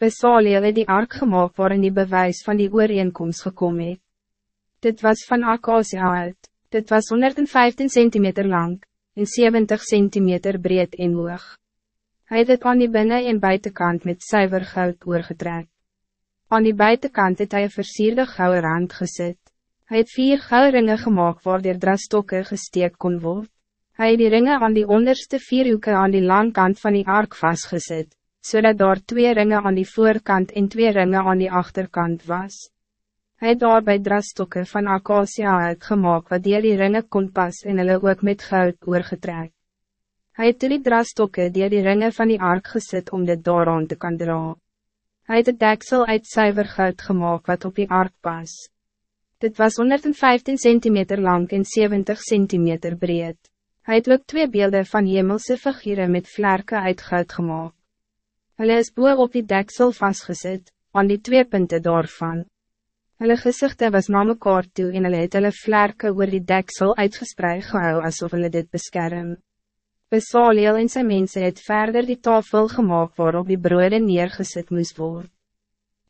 Besaleel het die ark gemaakt waarin die bewijs van die ooreenkomst gekom het. Dit was van Akasia uit, dit was 115 centimeter lang, en 70 centimeter breed en hoog. Hij het het aan die binnen- en buitenkant met zuiver goud oorgetrek. Aan die buitenkant het hy een versierde gouden rand gezet. Hij het vier gouden ringen gemaakt waar der drastokke gesteek kon word. Hij het die ringen aan die onderste vier hoeken aan die langkant van die ark vastgezet, zodat so daar twee ringen aan die voorkant en twee ringen aan die achterkant was. Hij het daar bij drastokke van Akasia uitgemaak wat die die ringen kon pas en hulle ook met goud oorgetrek. Hij het die drastokke die die ringen van die ark gezet om dit daaraan te kan dra. Hij het het deksel uit zuiver goud gemaakt wat op die ark pas. Dit was 115 centimeter lang en 70 centimeter breed. Hij het ook twee beelden van hemelse figuren met vlerken uit goud gemaakt. Hulle is boer op die deksel vastgezet, aan die twee punten daarvan. Hulle gezichten was na mekaar toe en hulle het hulle vlerke oor die deksel uitgespreid gehou asof hulle dit beskerm. Besaleel en sy mense het verder die tafel gemaakt waarop die broode neergesit moest worden.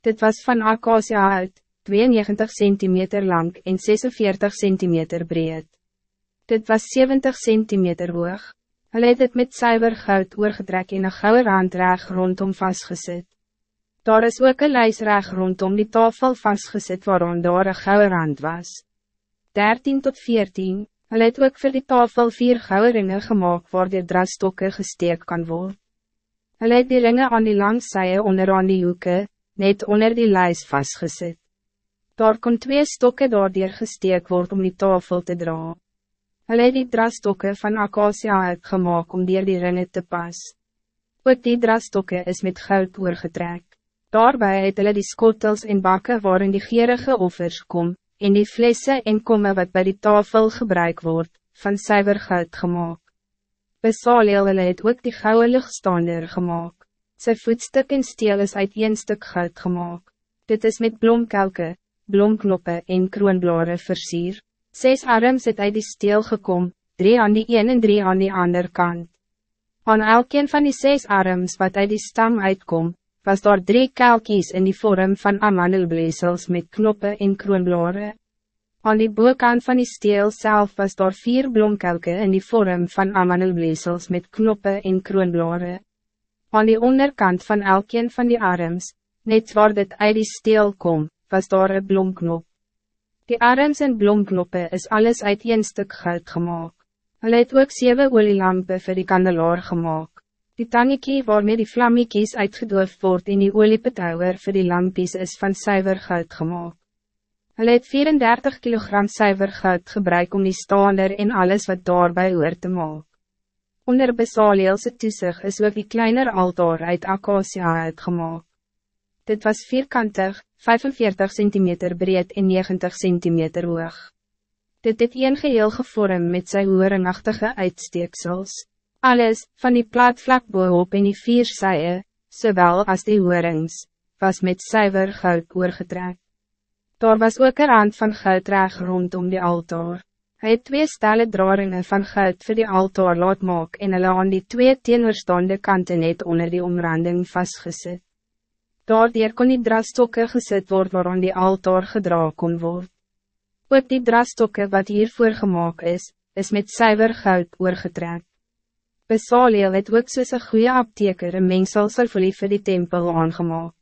Dit was van Akasia uit, 92 centimeter lang en 46 centimeter breed. Dit was 70 centimeter hoog. Hulle het het met zuiver goud oorgedrek en een gouden randreg rondom vastgezet. Daar is ook een lijsreg rondom die tafel vastgezet waarom daar een gouden rand was. 13 tot 14, hulle het ook voor die tafel vier gouden ringen gemaakt waar die drastokke gesteek kan worden. Hulle het die ringen aan die langsijen onder aan die hoeken, net onder die lijst vastgezet. Daar kon twee stokken daardier gesteek worden om die tafel te dra. Hulle het die drastokke van Akasia uitgemaak om dier die ringen te pas. Ook die drastokke is met goud oorgetrek. Daarbij het hulle die skottels en bakken waarin die gierige offers kom, en die flessen en komme wat bij die tafel gebruik wordt, van zuiver goud gemaakt. Besaleel hulle het ook die gouden luchtstander gemaakt. Sy voetstuk en steel is uit een stuk goud gemaakt. Dit is met blomkelke, blomknoppen en kroonblare versier. Zes arms het uit die steel gekom, drie aan die een en drie aan die ander kant. Aan elkeen van die zes arms wat uit die stam uitkom, was daar drie kelkies in die vorm van amandelbleesels met knoppen en kroonblare. Aan die boekant van die steel zelf was daar vier blomkelke in die vorm van amandelbleesels met knoppen en kroonblare. Aan die onderkant van elkeen van die arms, net waar dit uit die steel kom, was daar een blomknop. Die arms en blomknoppe is alles uit een stuk goud gemaakt. Hulle het ook zeven olielampen voor die kandelaar gemaakt. Die tangekie waarmee die vlammekies uitgedoof word en die oliepetouwer voor die lampies is van zuiver goud gemaakt. Hulle het 34 kilogram zuiver goud gebruik om die staander en alles wat daarbij hoort te maak. Onder Besaleelse toesig is ook die kleiner altaar uit Acacia uitgemaakt. Dit was vierkantig, 45 cm breed en 90 cm hoog. Dit het een geheel gevorm met sy hoornachtige uitsteeksels. Alles, van die plaatvlak boop en die vier sye, zowel als die hoorings, was met zuiver goud oorgetrek. Daar was ook een rand van goud reg rondom die altaar. Hij het twee stelle draringen van goud voor die altaar laat maak en hulle aan die twee teenoorstaande kanten net onder die omranding vastgezet. Daardier kon die drastokke gezet worden waaraan die altaar gedra kon word. Ook die drastokke wat hiervoor gemaakt is, is met zuiver goud oorgetrek. Besaleel het ook soos een goeie apteker een mengsel vir die tempel aangemaak.